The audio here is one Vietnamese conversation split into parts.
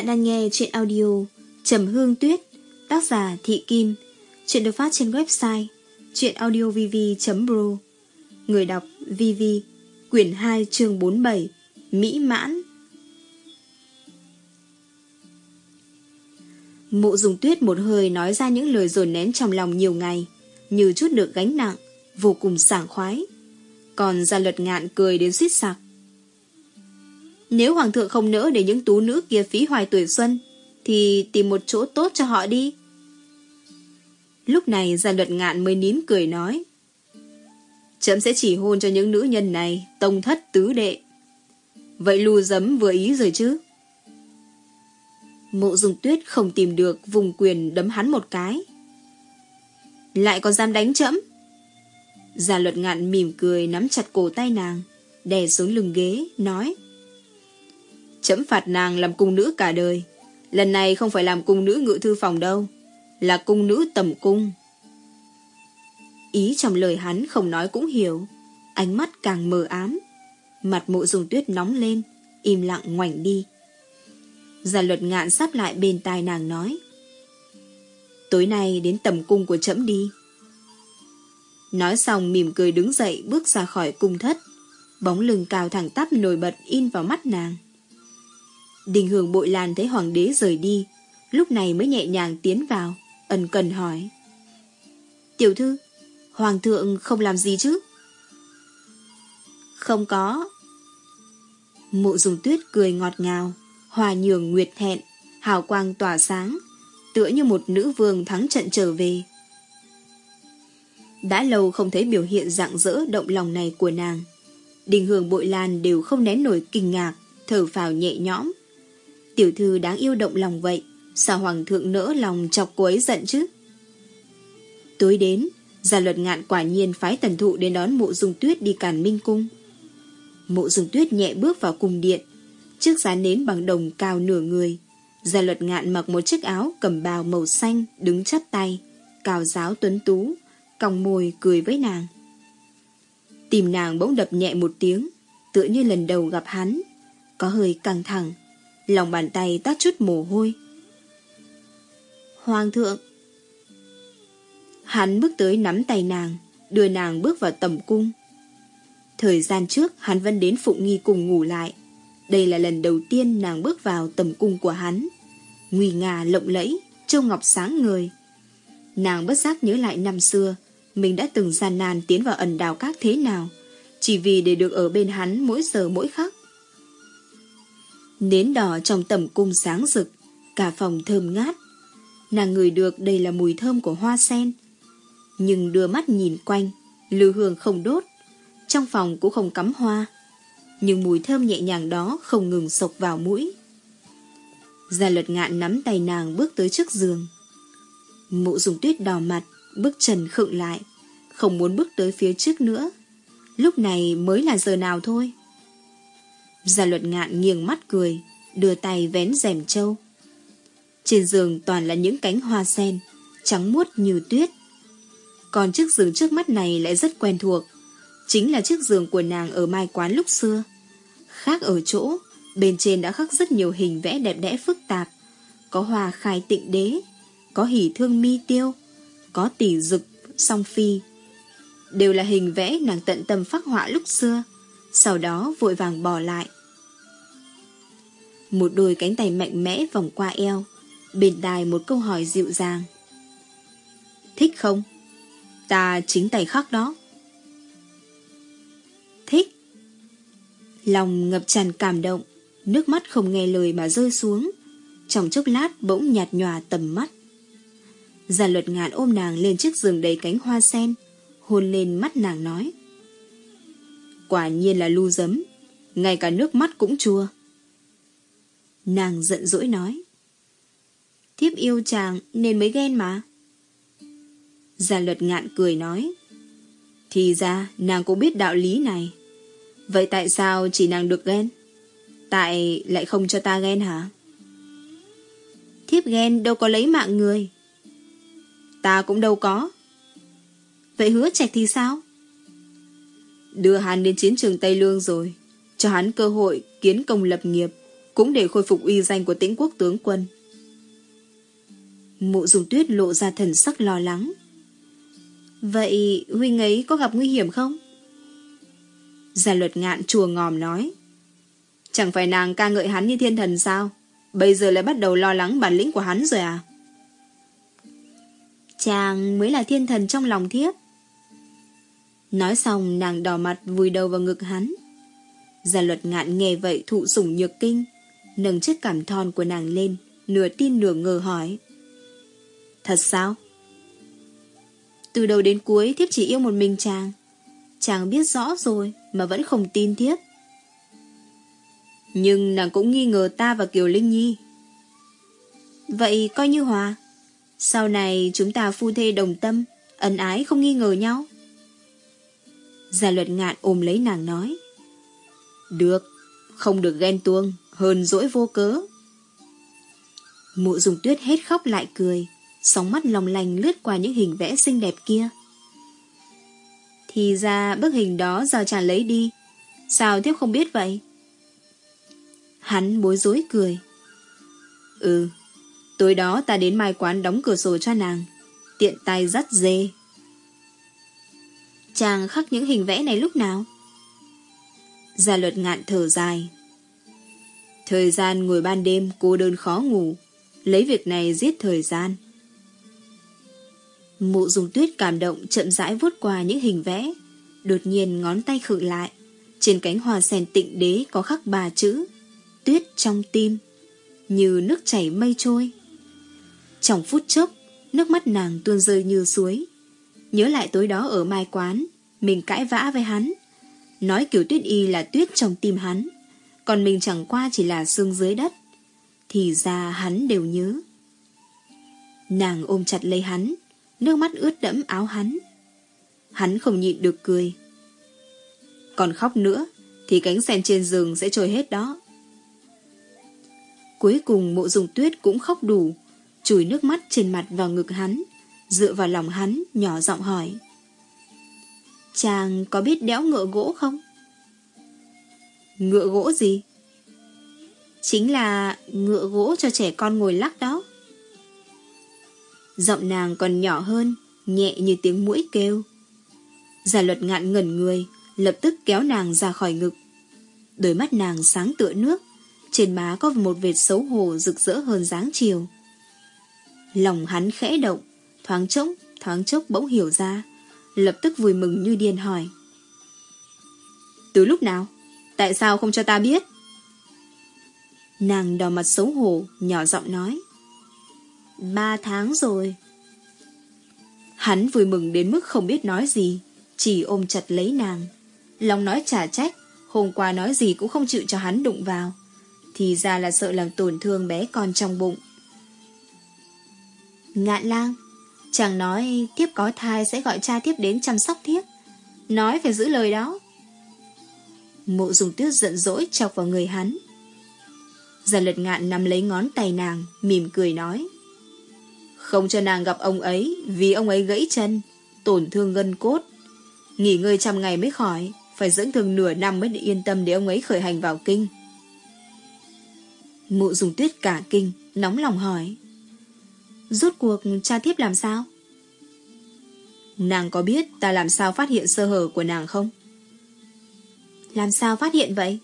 Bạn đang nghe chuyện audio Trầm Hương Tuyết, Tác giả Thị Kim, Chuyện được phát trên website chuyenaudiovv.pro Người đọc VV, Quyển 2 chương 47 Mỹ Mãn. Mộ dùng tuyết một hơi nói ra những lời dồn nén trong lòng nhiều ngày, Như chút được gánh nặng, Vô cùng sảng khoái. Còn ra luật ngạn cười đến suýt sặc nếu hoàng thượng không nỡ để những tú nữ kia phí hoài tuổi xuân, thì tìm một chỗ tốt cho họ đi. Lúc này gia luật ngạn mới nín cười nói. Chấm sẽ chỉ hôn cho những nữ nhân này, tông thất tứ đệ. Vậy lù dấm vừa ý rồi chứ? Mộ dùng tuyết không tìm được vùng quyền đấm hắn một cái. Lại còn dám đánh chấm? Gia luật ngạn mỉm cười nắm chặt cổ tay nàng, đè xuống lưng ghế, nói. Chấm phạt nàng làm cung nữ cả đời. Lần này không phải làm cung nữ ngự thư phòng đâu. Là cung nữ tầm cung. Ý trong lời hắn không nói cũng hiểu. Ánh mắt càng mờ ám. Mặt mộ dùng tuyết nóng lên. Im lặng ngoảnh đi. Gia luật ngạn sắp lại bên tai nàng nói. Tối nay đến tầm cung của trẫm đi. Nói xong mỉm cười đứng dậy bước ra khỏi cung thất. Bóng lưng cao thẳng tắp nổi bật in vào mắt nàng. Đình hưởng bội lan thấy hoàng đế rời đi, lúc này mới nhẹ nhàng tiến vào, ẩn cần hỏi. Tiểu thư, hoàng thượng không làm gì chứ? Không có. Mộ dùng tuyết cười ngọt ngào, hòa nhường nguyệt hẹn, hào quang tỏa sáng, tựa như một nữ vương thắng trận trở về. Đã lâu không thấy biểu hiện rạng rỡ động lòng này của nàng. Đình hưởng bội lan đều không nén nổi kinh ngạc, thở phào nhẹ nhõm. Tiểu thư đáng yêu động lòng vậy, Sao hoàng thượng nỡ lòng chọc cô ấy giận chứ? Tối đến, Gia luật ngạn quả nhiên phái tần thụ Đến đón mộ dung tuyết đi càn minh cung. Mộ dung tuyết nhẹ bước vào cung điện, Trước giá nến bằng đồng cao nửa người. Gia luật ngạn mặc một chiếc áo cầm bào màu xanh Đứng chắp tay Cào giáo tuấn tú, Còng môi cười với nàng. Tìm nàng bỗng đập nhẹ một tiếng, Tựa như lần đầu gặp hắn, Có hơi căng thẳng lòng bàn tay tát chút mồ hôi. Hoàng thượng! Hắn bước tới nắm tay nàng, đưa nàng bước vào tầm cung. Thời gian trước hắn vẫn đến Phụng Nghi cùng ngủ lại. Đây là lần đầu tiên nàng bước vào tầm cung của hắn. Nguy ngà lộng lẫy, châu ngọc sáng người. Nàng bất giác nhớ lại năm xưa, mình đã từng gian nan tiến vào ẩn đào các thế nào, chỉ vì để được ở bên hắn mỗi giờ mỗi khắc. Nến đỏ trong tầm cung sáng rực, cả phòng thơm ngát. Nàng ngửi được đây là mùi thơm của hoa sen. Nhưng đưa mắt nhìn quanh, lưu hương không đốt, trong phòng cũng không cắm hoa. Nhưng mùi thơm nhẹ nhàng đó không ngừng sộc vào mũi. Gia luật ngạn nắm tay nàng bước tới trước giường. Mụ dùng tuyết đỏ mặt, bước trần khựng lại, không muốn bước tới phía trước nữa. Lúc này mới là giờ nào thôi. Gia luật ngạn nghiêng mắt cười, đưa tay vén rèm trâu. Trên giường toàn là những cánh hoa sen, trắng muốt như tuyết. Còn chiếc giường trước mắt này lại rất quen thuộc, chính là chiếc giường của nàng ở mai quán lúc xưa. Khác ở chỗ, bên trên đã khắc rất nhiều hình vẽ đẹp đẽ phức tạp, có hoa khai tịnh đế, có hỷ thương mi tiêu, có tỷ dực, song phi. Đều là hình vẽ nàng tận tâm phát họa lúc xưa, sau đó vội vàng bỏ lại. Một đôi cánh tay mạnh mẽ vòng qua eo, bên đài một câu hỏi dịu dàng. Thích không? Ta chính tay khắc đó. Thích. Lòng ngập tràn cảm động, nước mắt không nghe lời mà rơi xuống. Trong chốc lát bỗng nhạt nhòa tầm mắt. Giàn luật ngạn ôm nàng lên chiếc giường đầy cánh hoa sen, hôn lên mắt nàng nói. Quả nhiên là lu dấm, ngay cả nước mắt cũng chua. Nàng giận dỗi nói. Thiếp yêu chàng nên mới ghen mà. Gia luật ngạn cười nói. Thì ra nàng cũng biết đạo lý này. Vậy tại sao chỉ nàng được ghen? Tại lại không cho ta ghen hả? Thiếp ghen đâu có lấy mạng người. Ta cũng đâu có. Vậy hứa trạch thì sao? Đưa hắn đến chiến trường Tây Lương rồi, cho hắn cơ hội kiến công lập nghiệp, cũng để khôi phục uy danh của tĩnh quốc tướng quân. Mộ dùng tuyết lộ ra thần sắc lo lắng. Vậy huynh ấy có gặp nguy hiểm không? Gia luật ngạn chùa ngòm nói. Chẳng phải nàng ca ngợi hắn như thiên thần sao? Bây giờ lại bắt đầu lo lắng bản lĩnh của hắn rồi à? Chàng mới là thiên thần trong lòng thiếp. Nói xong nàng đỏ mặt vùi đầu vào ngực hắn. Gia luật ngạn nghe vậy thụ sủng nhược kinh, nâng chiếc cảm thon của nàng lên, nửa tin nửa ngờ hỏi. Thật sao? Từ đầu đến cuối thiếp chỉ yêu một mình chàng. Chàng biết rõ rồi mà vẫn không tin thiếp. Nhưng nàng cũng nghi ngờ ta và Kiều Linh Nhi. Vậy coi như hòa. Sau này chúng ta phu thê đồng tâm, ân ái không nghi ngờ nhau. Gia luật ngạn ôm lấy nàng nói. Được, không được ghen tuông, hơn dỗi vô cớ. Mụ dùng tuyết hết khóc lại cười, sóng mắt lòng lành lướt qua những hình vẽ xinh đẹp kia. Thì ra bức hình đó do chàng lấy đi, sao thiếp không biết vậy? Hắn bối rối cười. Ừ, tối đó ta đến mai quán đóng cửa sổ cho nàng, tiện tay dắt dê. Chàng khắc những hình vẽ này lúc nào? Gia luật ngạn thở dài. Thời gian ngồi ban đêm cô đơn khó ngủ, lấy việc này giết thời gian. Mụ dùng tuyết cảm động chậm rãi vuốt qua những hình vẽ, đột nhiên ngón tay khựng lại. Trên cánh hoa sen tịnh đế có khắc ba chữ, tuyết trong tim, như nước chảy mây trôi. Trong phút chốc, nước mắt nàng tuôn rơi như suối. Nhớ lại tối đó ở mai quán, mình cãi vã với hắn. Nói kiểu tuyết y là tuyết trong tim hắn, còn mình chẳng qua chỉ là xương dưới đất. Thì ra hắn đều nhớ. Nàng ôm chặt lấy hắn, nước mắt ướt đẫm áo hắn. Hắn không nhịn được cười. Còn khóc nữa, thì cánh sen trên giường sẽ trôi hết đó. Cuối cùng mộ dùng tuyết cũng khóc đủ, chùi nước mắt trên mặt vào ngực hắn, dựa vào lòng hắn, nhỏ giọng hỏi. Chàng có biết đẽo ngựa gỗ không? Ngựa gỗ gì? Chính là ngựa gỗ cho trẻ con ngồi lắc đó. Giọng nàng còn nhỏ hơn, nhẹ như tiếng mũi kêu. Giả luật ngạn ngẩn người, lập tức kéo nàng ra khỏi ngực. Đôi mắt nàng sáng tựa nước, trên má có một vệt xấu hổ rực rỡ hơn dáng chiều. Lòng hắn khẽ động, thoáng chốc, thoáng chốc bỗng hiểu ra, lập tức vui mừng như điên hỏi. Từ lúc nào? Tại sao không cho ta biết? Nàng đỏ mặt xấu hổ, nhỏ giọng nói. Ba tháng rồi. Hắn vui mừng đến mức không biết nói gì, chỉ ôm chặt lấy nàng. Lòng nói trả trách, hôm qua nói gì cũng không chịu cho hắn đụng vào. Thì ra là sợ làm tổn thương bé con trong bụng. Ngạn lang, chàng nói tiếp có thai sẽ gọi cha tiếp đến chăm sóc thiếp Nói phải giữ lời đó. Mộ dùng tuyết giận dỗi chọc vào người hắn. Giàn lật ngạn nắm lấy ngón tay nàng, mỉm cười nói. Không cho nàng gặp ông ấy vì ông ấy gãy chân, tổn thương gân cốt. Nghỉ ngơi trăm ngày mới khỏi, phải dưỡng thương nửa năm mới yên tâm để ông ấy khởi hành vào kinh. Mụ dùng tuyết cả kinh, nóng lòng hỏi. Rốt cuộc cha tiếp làm sao? Nàng có biết ta làm sao phát hiện sơ hở của nàng không? Làm sao phát hiện vậy?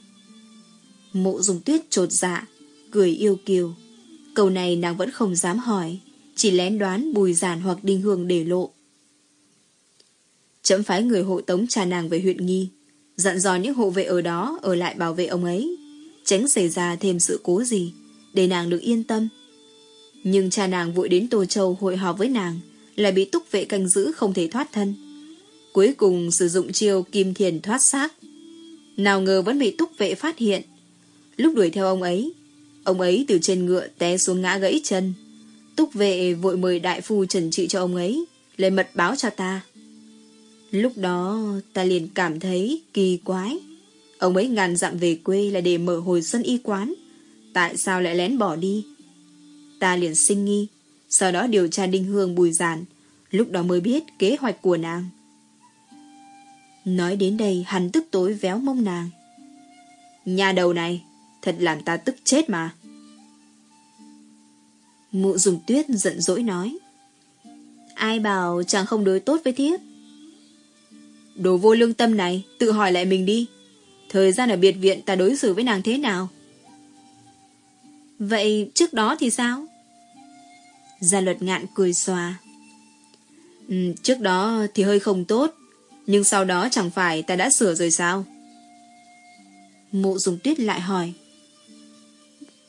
Mộ dùng tuyết trột dạ, cười yêu kiều. Câu này nàng vẫn không dám hỏi, chỉ lén đoán bùi giản hoặc đinh hương để lộ. Chấm phái người hộ tống cha nàng về huyện nghi, dặn dò những hộ vệ ở đó ở lại bảo vệ ông ấy, tránh xảy ra thêm sự cố gì, để nàng được yên tâm. Nhưng cha nàng vội đến Tô Châu hội họp với nàng, lại bị túc vệ canh giữ không thể thoát thân. Cuối cùng sử dụng chiêu kim thiền thoát xác. Nào ngờ vẫn bị túc vệ phát hiện. Lúc đuổi theo ông ấy, ông ấy từ trên ngựa té xuống ngã gãy chân. Túc vệ vội mời đại phu trần trị cho ông ấy, lấy mật báo cho ta. Lúc đó ta liền cảm thấy kỳ quái. Ông ấy ngàn dặm về quê là để mở hồi xuân y quán. Tại sao lại lén bỏ đi? Ta liền sinh nghi, sau đó điều tra đinh hương bùi giản, lúc đó mới biết kế hoạch của nàng. Nói đến đây hắn tức tối véo mông nàng. Nhà đầu này, thật làm ta tức chết mà. Mụ dùng tuyết giận dỗi nói. Ai bảo chàng không đối tốt với thiếp? Đồ vô lương tâm này, tự hỏi lại mình đi. Thời gian ở biệt viện ta đối xử với nàng thế nào? Vậy trước đó thì sao? Gia luật ngạn cười xòa. Ừ, trước đó thì hơi không tốt, nhưng sau đó chẳng phải ta đã sửa rồi sao? Mụ dùng tuyết lại hỏi.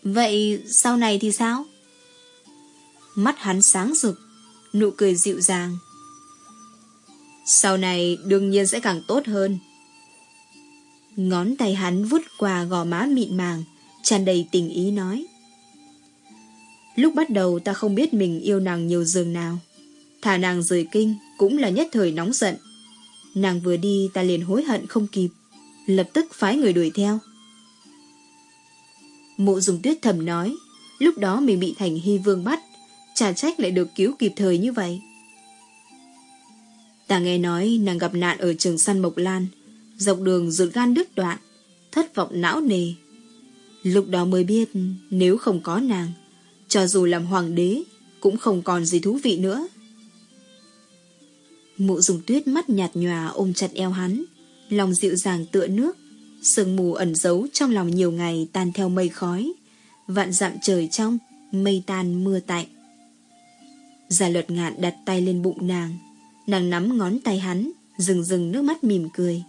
Vậy sau này thì sao? Mắt hắn sáng rực, nụ cười dịu dàng. Sau này đương nhiên sẽ càng tốt hơn. Ngón tay hắn vút qua gò má mịn màng, tràn đầy tình ý nói. Lúc bắt đầu ta không biết mình yêu nàng nhiều giường nào. Thả nàng rời kinh cũng là nhất thời nóng giận. Nàng vừa đi ta liền hối hận không kịp, lập tức phái người đuổi theo. Mộ dùng tuyết thầm nói, lúc đó mình bị thành hy vương bắt, chả trách lại được cứu kịp thời như vậy. Ta nghe nói nàng gặp nạn ở trường săn Mộc Lan, dọc đường ruột gan đứt đoạn, thất vọng não nề. Lúc đó mới biết nếu không có nàng, cho dù làm hoàng đế, cũng không còn gì thú vị nữa. Mụ dùng tuyết mắt nhạt nhòa ôm chặt eo hắn, lòng dịu dàng tựa nước, sương mù ẩn giấu trong lòng nhiều ngày tan theo mây khói, vạn dặm trời trong, mây tan mưa tạnh. Giả luật ngạn đặt tay lên bụng nàng, nàng nắm ngón tay hắn, rừng rừng nước mắt mỉm cười.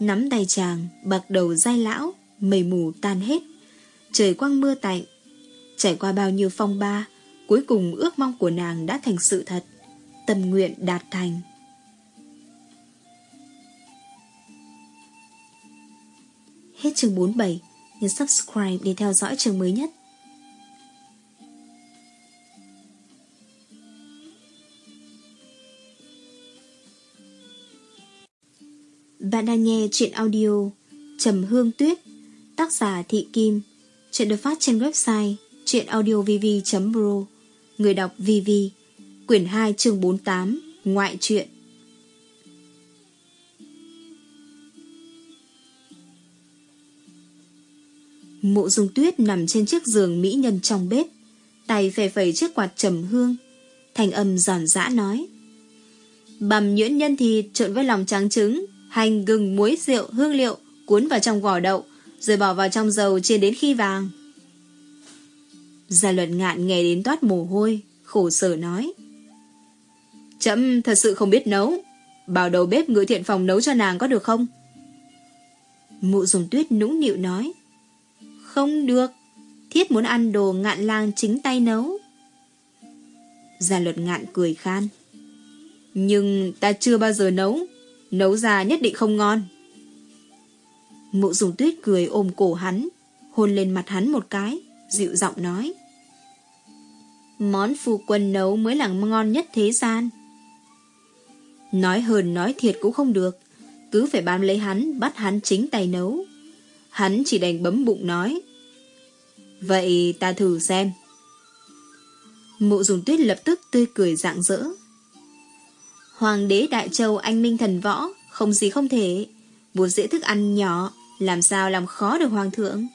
Nắm tay chàng, bạc đầu dai lão, mây mù tan hết, trời quang mưa tạnh, trải qua bao nhiêu phong ba, cuối cùng ước mong của nàng đã thành sự thật, tâm nguyện đạt thành. Hết chương 47, nhấn subscribe để theo dõi chương mới nhất. Bạn đang nghe chuyện audio Trầm Hương Tuyết Tác giả Thị Kim Chuyện được phát trên website Chuyện audio vv.pro Người đọc VV Quyển 2 chương 48 Ngoại truyện. Mộ dung tuyết nằm trên chiếc giường mỹ nhân trong bếp Tay phè phẩy chiếc quạt trầm hương Thành âm giòn giã nói Bằm nhuyễn nhân thịt trộn với lòng trắng trứng Hành, gừng, muối, rượu, hương liệu Cuốn vào trong vỏ đậu Rồi bỏ vào trong dầu chiên đến khi vàng. Gia luật ngạn nghe đến toát mồ hôi, Khổ sở nói. Chậm, thật sự không biết nấu. Bảo đầu bếp ngự thiện phòng nấu cho nàng có được không? Mụ dùng tuyết nũng nịu nói. Không được. Thiết muốn ăn đồ ngạn lang chính tay nấu. Gia luật ngạn cười khan. Nhưng ta chưa bao giờ nấu. Nấu ra nhất định không ngon. Mụ dùng tuyết cười ôm cổ hắn, Hôn lên mặt hắn một cái, Dịu giọng nói. Món phu quân nấu mới là ngon nhất thế gian. Nói hờn nói thiệt cũng không được, Cứ phải bám lấy hắn, Bắt hắn chính tay nấu. Hắn chỉ đành bấm bụng nói, Vậy ta thử xem. Mụ dùng tuyết lập tức tươi cười rạng rỡ. Hoàng đế Đại Châu anh minh thần võ, Không gì không thể. Muốn dễ thức ăn nhỏ, Làm sao làm khó được hoàng thượng?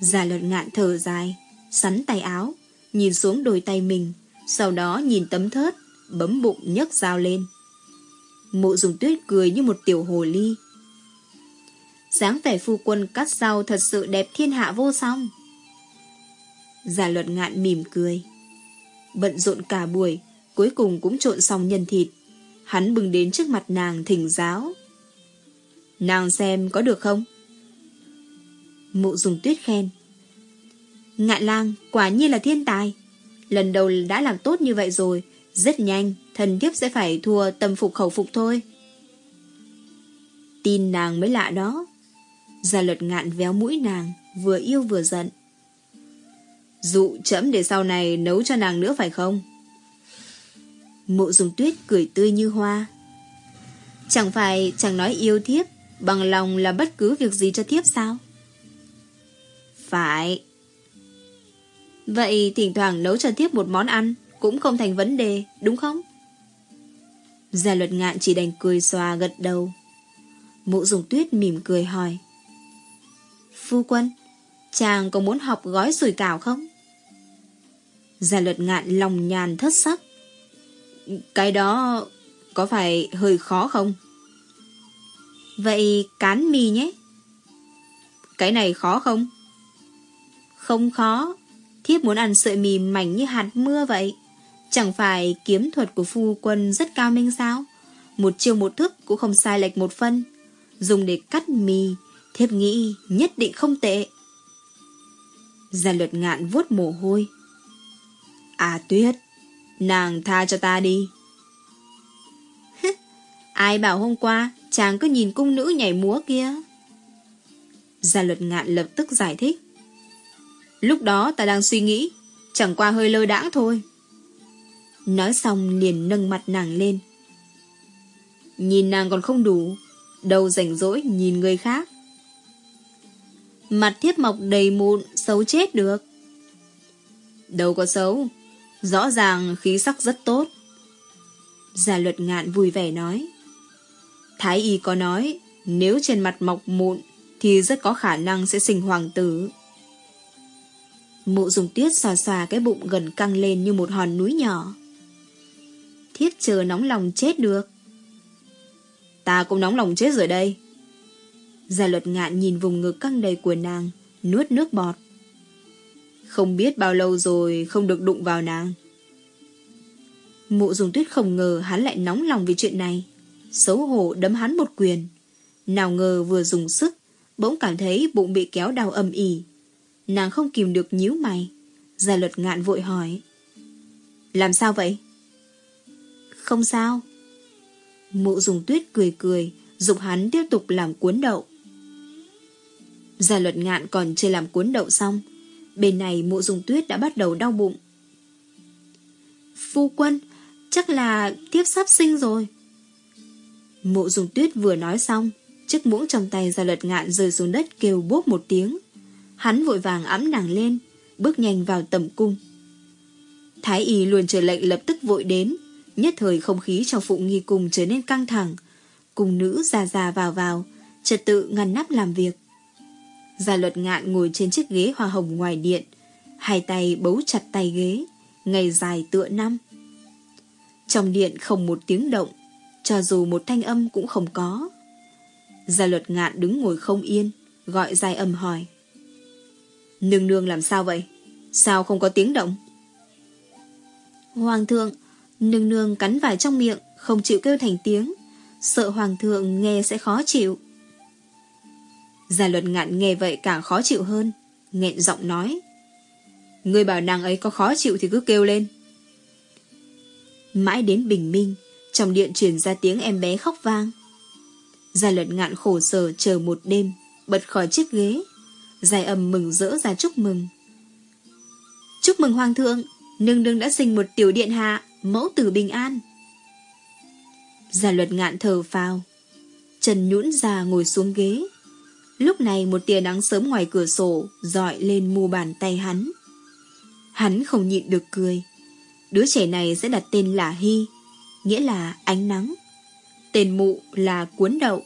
Giả luật ngạn thở dài, Sắn tay áo. Nhìn xuống đôi tay mình Sau đó nhìn tấm thớt Bấm bụng nhấc dao lên Mộ dùng tuyết cười như một tiểu hồ ly dáng vẻ phu quân cắt rau thật sự đẹp thiên hạ vô song. Giả luật ngạn mỉm cười. Bận rộn cả buổi, cuối cùng cũng trộn xong nhân thịt. Hắn bừng đến trước mặt nàng thỉnh giáo. Nàng xem có được không? Mụ dùng tuyết khen. Ngạn lang quả nhiên là thiên tài. Lần đầu đã làm tốt như vậy rồi, rất nhanh, thần thiếp sẽ phải thua tâm phục khẩu phục thôi. Tin nàng mới lạ đó. Gia luật ngạn véo mũi nàng, vừa yêu vừa giận. Dụ chấm để sau này nấu cho nàng nữa phải không? Mộ dùng tuyết cười tươi như hoa. Chẳng phải chẳng nói yêu thiếp, bằng lòng là bất cứ việc gì cho thiếp sao? Phải. Vậy thỉnh thoảng nấu cho tiếp một món ăn cũng không thành vấn đề, đúng không? Gia luật ngạn chỉ đành cười xòa gật đầu. Mộ dùng tuyết mỉm cười hỏi. Phu quân, chàng có muốn học gói sủi cảo không? Gia luật ngạn lòng nhàn thất sắc. Cái đó có phải hơi khó không? Vậy cán mì nhé. Cái này khó không? Không khó. Thiếp muốn ăn sợi mì mảnh như hạt mưa vậy. Chẳng phải kiếm thuật của phu quân rất cao minh sao? Một chiêu một thức cũng không sai lệch một phân. Dùng để cắt mì, thiếp nghĩ nhất định không tệ. Gia luật ngạn vuốt mồ hôi. À tuyết, nàng tha cho ta đi. Ai bảo hôm qua chàng cứ nhìn cung nữ nhảy múa kia. Gia luật ngạn lập tức giải thích. Lúc đó ta đang suy nghĩ, chẳng qua hơi lơ đãng thôi. Nói xong liền nâng mặt nàng lên. Nhìn nàng còn không đủ, đâu rảnh rỗi nhìn người khác. Mặt thiếp mọc đầy mụn, xấu chết được. Đâu có xấu, rõ ràng khí sắc rất tốt. già luật ngạn vui vẻ nói. Thái y có nói, nếu trên mặt mọc mụn thì rất có khả năng sẽ sinh hoàng tử. Mụ dùng tuyết xòa xòa cái bụng gần căng lên như một hòn núi nhỏ. Thiết chờ nóng lòng chết được. Ta cũng nóng lòng chết rồi đây. Gia luật ngạn nhìn vùng ngực căng đầy của nàng, nuốt nước bọt. Không biết bao lâu rồi không được đụng vào nàng. Mụ dùng tuyết không ngờ hắn lại nóng lòng vì chuyện này. Xấu hổ đấm hắn một quyền. Nào ngờ vừa dùng sức, bỗng cảm thấy bụng bị kéo đau âm ỉ. Nàng không kìm được nhíu mày. Gia luật ngạn vội hỏi. Làm sao vậy? Không sao. Mụ dùng tuyết cười cười, dục hắn tiếp tục làm cuốn đậu. Gia luật ngạn còn chưa làm cuốn đậu xong. Bên này mụ dùng tuyết đã bắt đầu đau bụng. Phu quân, chắc là tiếp sắp sinh rồi. Mụ dùng tuyết vừa nói xong, chiếc muỗng trong tay gia luật ngạn rơi xuống đất kêu bốp một tiếng. Hắn vội vàng ẵm nàng lên, bước nhanh vào tầm cung. Thái y luôn chờ lệnh lập tức vội đến, nhất thời không khí trong phụ nghi cung trở nên căng thẳng. Cùng nữ già già vào vào, trật tự ngăn nắp làm việc. Gia luật ngạn ngồi trên chiếc ghế hoa hồng ngoài điện, hai tay bấu chặt tay ghế, ngày dài tựa năm. Trong điện không một tiếng động, cho dù một thanh âm cũng không có. Gia luật ngạn đứng ngồi không yên, gọi dài âm hỏi. Nương nương làm sao vậy? Sao không có tiếng động? Hoàng thượng, nương nương cắn vải trong miệng, không chịu kêu thành tiếng, sợ hoàng thượng nghe sẽ khó chịu. Gia luật ngạn nghe vậy càng khó chịu hơn, nghẹn giọng nói. Người bảo nàng ấy có khó chịu thì cứ kêu lên. Mãi đến bình minh, trong điện truyền ra tiếng em bé khóc vang. Gia luật ngạn khổ sở chờ một đêm, bật khỏi chiếc ghế. Dài ầm mừng rỡ ra chúc mừng. Chúc mừng hoàng thượng, nương nương đã sinh một tiểu điện hạ, mẫu tử bình an. già luật ngạn thở phào. Trần nhũn ra ngồi xuống ghế. Lúc này một tia nắng sớm ngoài cửa sổ dọi lên mu bàn tay hắn. Hắn không nhịn được cười. Đứa trẻ này sẽ đặt tên là Hy, nghĩa là ánh nắng. Tên mụ là cuốn đậu,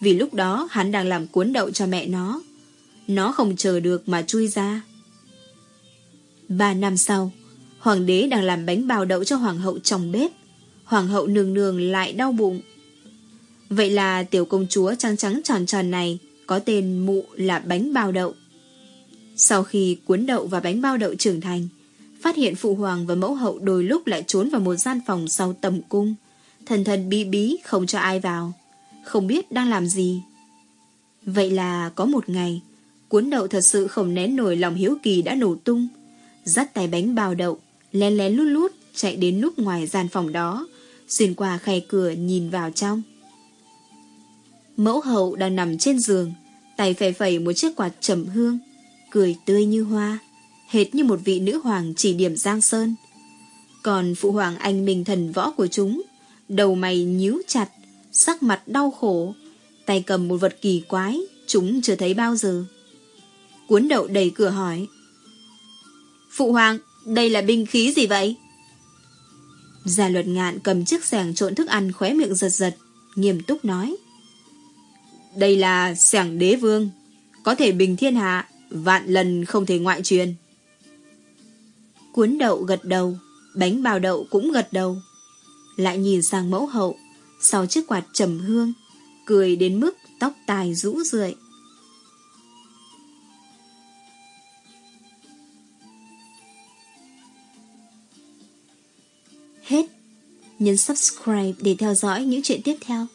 vì lúc đó hắn đang làm cuốn đậu cho mẹ nó. Nó không chờ được mà chui ra. Ba năm sau, hoàng đế đang làm bánh bào đậu cho hoàng hậu trong bếp. Hoàng hậu nương nương lại đau bụng. Vậy là tiểu công chúa trắng trắng tròn tròn này có tên mụ là bánh bao đậu. Sau khi cuốn đậu và bánh bao đậu trưởng thành, phát hiện phụ hoàng và mẫu hậu đôi lúc lại trốn vào một gian phòng sau tầm cung, thần thần bí bí không cho ai vào, không biết đang làm gì. Vậy là có một ngày, cuốn đậu thật sự không nén nổi lòng hiếu kỳ đã nổ tung, dắt tay bánh bao đậu, lén lén lút lút chạy đến nút ngoài gian phòng đó, xuyên qua khay cửa nhìn vào trong. Mẫu hậu đang nằm trên giường, tay phẩy phẩy một chiếc quạt trầm hương, cười tươi như hoa, hệt như một vị nữ hoàng chỉ điểm Giang Sơn. Còn phụ hoàng anh minh thần võ của chúng, đầu mày nhíu chặt, sắc mặt đau khổ, tay cầm một vật kỳ quái, chúng chưa thấy bao giờ. Cuốn đậu đầy cửa hỏi. Phụ hoàng, đây là binh khí gì vậy? Gia luật ngạn cầm chiếc sẻng trộn thức ăn khóe miệng giật giật, nghiêm túc nói. Đây là sẻng đế vương, có thể bình thiên hạ, vạn lần không thể ngoại truyền. Cuốn đậu gật đầu, bánh bào đậu cũng gật đầu. Lại nhìn sang mẫu hậu, sau chiếc quạt trầm hương, cười đến mức tóc tài rũ rượi. Nhấn subscribe để theo dõi những chuyện tiếp theo.